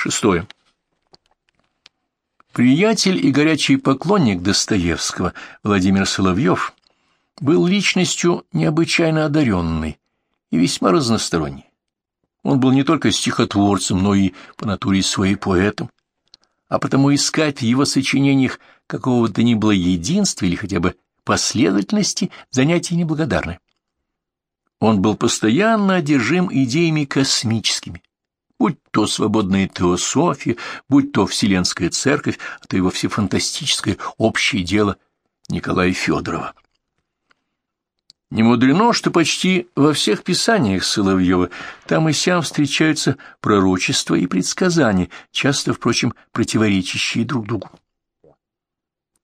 Шестое. Приятель и горячий поклонник Достоевского Владимир Соловьев был личностью необычайно одаренной и весьма разносторонней. Он был не только стихотворцем, но и по натуре своей поэтом, а потому искать в его сочинениях какого-то ни было единства или хотя бы последовательности занятий неблагодарны. Он был постоянно одержим идеями космическими, будь то свободная теософия, будь то Вселенская Церковь, а то и вовсе фантастическое общее дело Николая Федорова. Не мудрено, что почти во всех писаниях Соловьева там и сям встречаются пророчества и предсказания, часто, впрочем, противоречащие друг другу.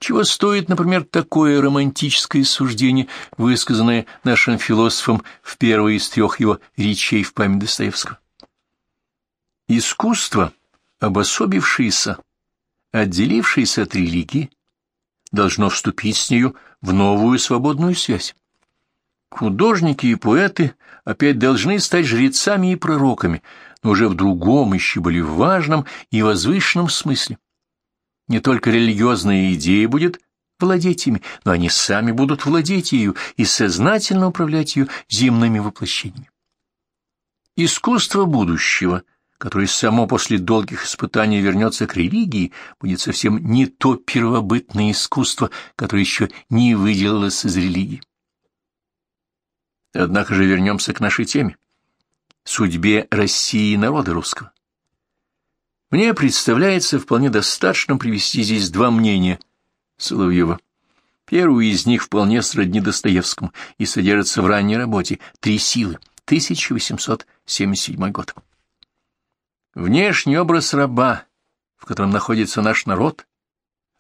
Чего стоит, например, такое романтическое суждение, высказанное нашим философом в первой из трех его речей в память Достоевского? Искусство, обособившееся, отделившееся от религии, должно вступить с нею в новую свободную связь. Художники и поэты опять должны стать жрецами и пророками, но уже в другом, еще более важном и возвышенном смысле. Не только религиозная идея будет владеть ими, но они сами будут владеть ею и сознательно управлять ее земными воплощениями. Искусство будущего, которое само после долгих испытаний вернется к религии, будет совсем не то первобытное искусство, которое еще не выделилось из религии. Однако же вернемся к нашей теме — судьбе России и народа русского. Мне представляется вполне достаточным привести здесь два мнения Соловьева. Первый из них вполне сродни Достоевскому и содержится в ранней работе «Три силы», 1877 год. Внешний образ раба, в котором находится наш народ,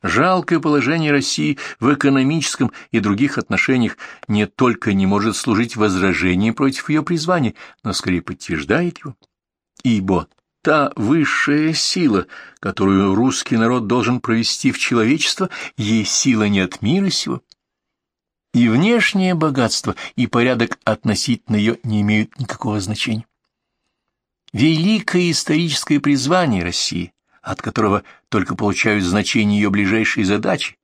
Жалкое положение России в экономическом и других отношениях не только не может служить возражением против ее призвания, но скорее подтверждает его. Ибо та высшая сила, которую русский народ должен провести в человечество, есть сила не от мира сего. И внешнее богатство, и порядок относительно ее не имеют никакого значения. Великое историческое призвание России от которого только получают значение ее ближайшие задачи,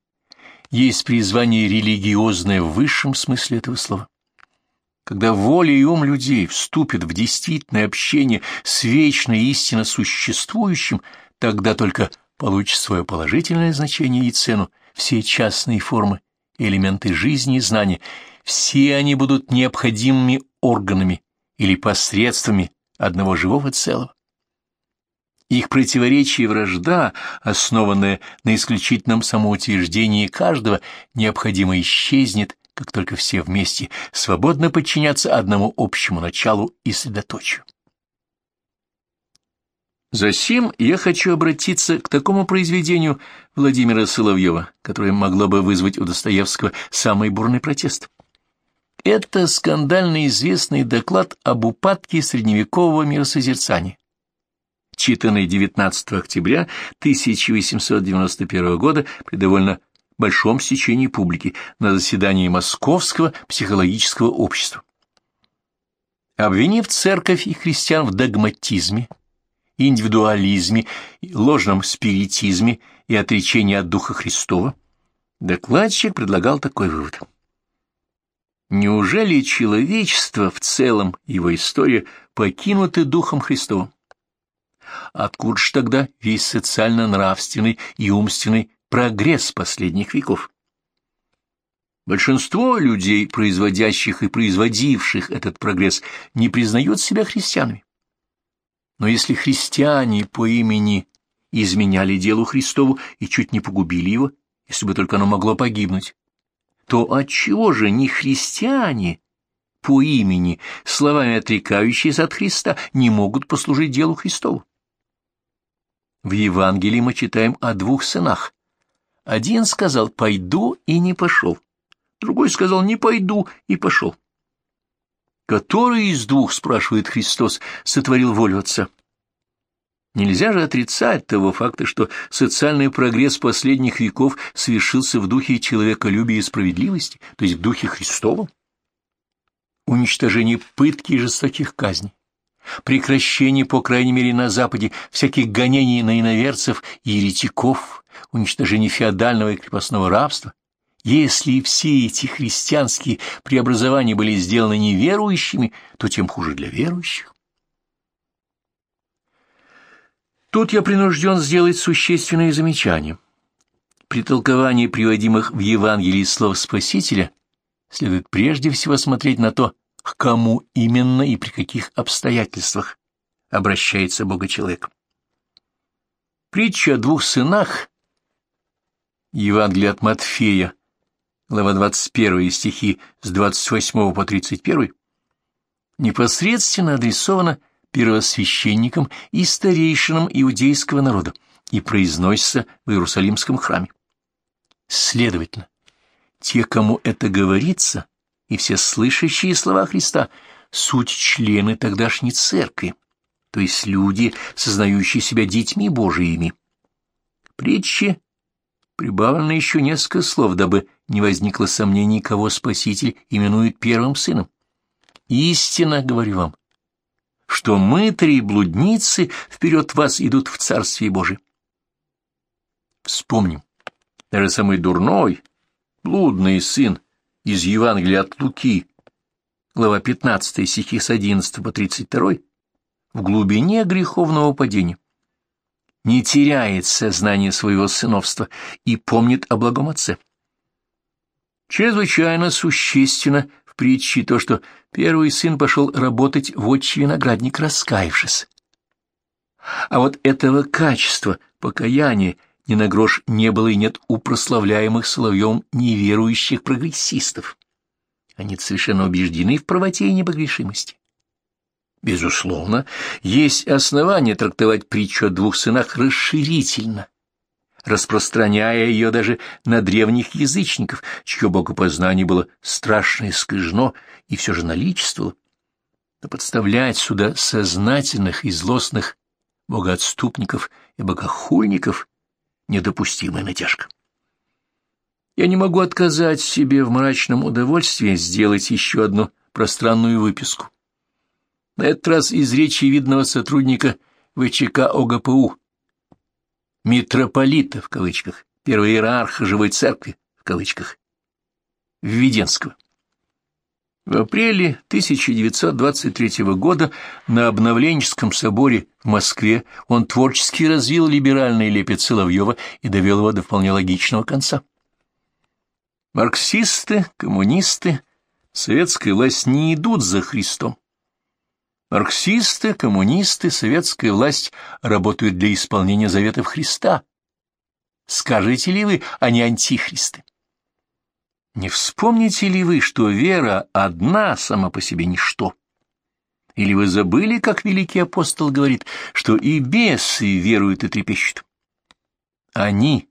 есть призвание религиозное в высшем смысле этого слова. Когда воля и ум людей вступят в действительное общение с вечной истинно существующим, тогда только получат свое положительное значение и цену все частные формы элементы жизни и знания, все они будут необходимыми органами или посредствами одного живого целого. Их противоречие и вражда, основанная на исключительном самоутверждении каждого, необходимо исчезнет, как только все вместе свободно подчинятся одному общему началу и средоточию. Засим я хочу обратиться к такому произведению Владимира Соловьева, которое могло бы вызвать у Достоевского самый бурный протест. Это скандально известный доклад об упадке средневекового миросозерцания читанный 19 октября 1891 года при довольно большом стечении публики на заседании Московского психологического общества. Обвинив церковь и христиан в догматизме, индивидуализме, ложном спиритизме и отречении от Духа Христова, докладчик предлагал такой вывод. Неужели человечество в целом, его история, покинуты Духом Христовым? Откуда ж тогда весь социально-нравственный и умственный прогресс последних веков? Большинство людей, производящих и производивших этот прогресс, не признают себя христианами. Но если христиане по имени изменяли делу Христову и чуть не погубили его, если бы только оно могло погибнуть, то отчего же не христиане по имени, словами отрекающиеся от Христа, не могут послужить делу Христову? В Евангелии мы читаем о двух сынах. Один сказал «пойду» и не пошел. Другой сказал «не пойду» и пошел. Который из двух, спрашивает Христос, сотворил волю Отца? Нельзя же отрицать того факта, что социальный прогресс последних веков совершился в духе человеколюбия и справедливости, то есть в духе Христовом. Уничтожение пытки и жестоких казней, прекращение, по крайней мере на Западе, всяких гонений на иноверцев и еретиков, уничтожение феодального и крепостного рабства, если все эти христианские преобразования были сделаны неверующими, то тем хуже для верующих. Тут я принужден сделать существенное замечание. При толковании приводимых в Евангелии слов Спасителя следует прежде всего смотреть на то, к кому именно и при каких обстоятельствах обращается Бога-человек. Притча о двух сынах Евангелие от Матфея, глава 21 стихи с 28 по 31, непосредственно адресована первосвященникам и старейшинам иудейского народа и произносится в Иерусалимском храме. Следовательно, те, кому это говорится, и все слышащие слова Христа — суть члены тогдашней церкви, то есть люди, сознающие себя детьми Божиими. Притчи прибавлено еще несколько слов, дабы не возникло сомнений, кого Спаситель именует первым сыном. Истинно говорю вам, что мы, три блудницы, вперед вас идут в Царствие Божие. Вспомним, даже самый дурной, блудный сын из Евангелия от Луки, глава 15 стихи с 11 по 32, в глубине греховного падения, не теряет сознание своего сыновства и помнит о благом отце. Чрезвычайно существенно в притче то, что первый сын пошел работать в отчий виноградник, раскаявшись. А вот этого качества, покаяния, ни на грош не было и нет у прославляемых Соловьем неверующих прогрессистов. Они совершенно убеждены в правоте и непогрешимости. Безусловно, есть основания трактовать притчу о двух сынах расширительно, распространяя ее даже на древних язычников, чье богопознание было страшно искажено и все же наличествовало. Но подставлять сюда сознательных и злостных богоотступников и богохульников недопустимая натяжка. Я не могу отказать себе в мрачном удовольствии сделать еще одну пространную выписку. На этот раз из речи видного сотрудника ВЧК ОГПУ, митрополита в кавычках, первого иерарха живой церкви в кавычках, Введенского. В апреле 1923 года на Обновленческом соборе в Москве он творчески развил либеральный лепет Соловьева и довел его до вполне логичного конца. Марксисты, коммунисты, советская власть не идут за Христом. Марксисты, коммунисты, советская власть работают для исполнения заветов Христа. Скажете ли вы, они антихристы? Не вспомните ли вы, что вера одна сама по себе ничто? Или вы забыли, как великий апостол говорит, что и бесы веруют и трепещут? Они,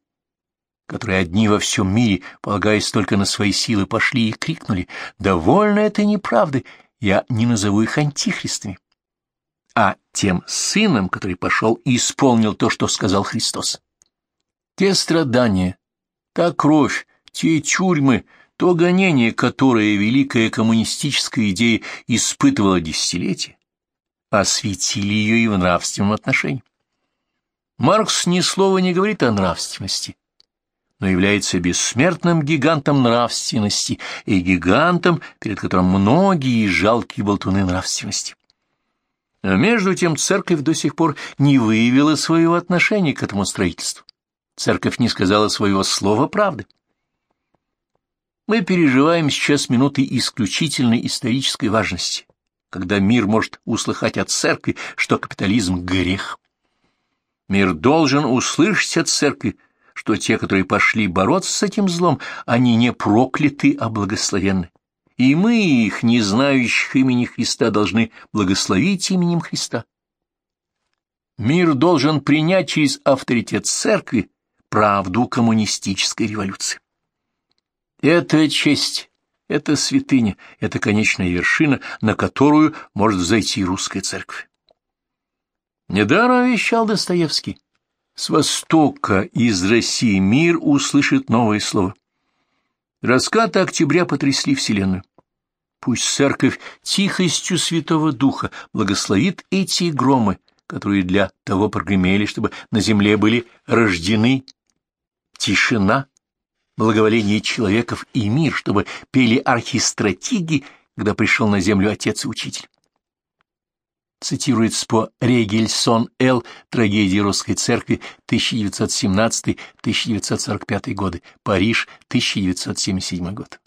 которые одни во всем мире, полагаясь только на свои силы, пошли и крикнули, «Довольно этой неправды, я не назову их антихристами» а тем сыном, который пошел и исполнил то, что сказал Христос. Те страдания, та кровь, те тюрьмы, то гонение, которое великая коммунистическая идея испытывала десятилетия, осветили ее и в нравственном отношении. Маркс ни слова не говорит о нравственности, но является бессмертным гигантом нравственности и гигантом, перед которым многие жалкие болтуны нравственности. А между тем церковь до сих пор не выявила своего отношения к этому строительству. Церковь не сказала своего слова правды. Мы переживаем сейчас минуты исключительной исторической важности, когда мир может услыхать от церкви, что капитализм — грех. Мир должен услышать от церкви, что те, которые пошли бороться с этим злом, они не прокляты, а благословенны и мы, их, не знающих имени Христа, должны благословить именем Христа. Мир должен принять через авторитет церкви правду коммунистической революции. Это честь, это святыня, это конечная вершина, на которую может зайти русская церковь. Недаром вещал Достоевский. С востока, из России мир услышит новое слово. Раскаты октября потрясли Вселенную. Пусть церковь тихостью Святого Духа благословит эти громы, которые для того прогремели, чтобы на земле были рождены тишина, благоволение человеков и мир, чтобы пели архистратиги, когда пришел на землю Отец и Учитель. Цитируется по Регельсон Л. Трагедии Русской Церкви 1917-1945 годы. Париж, 1977 год.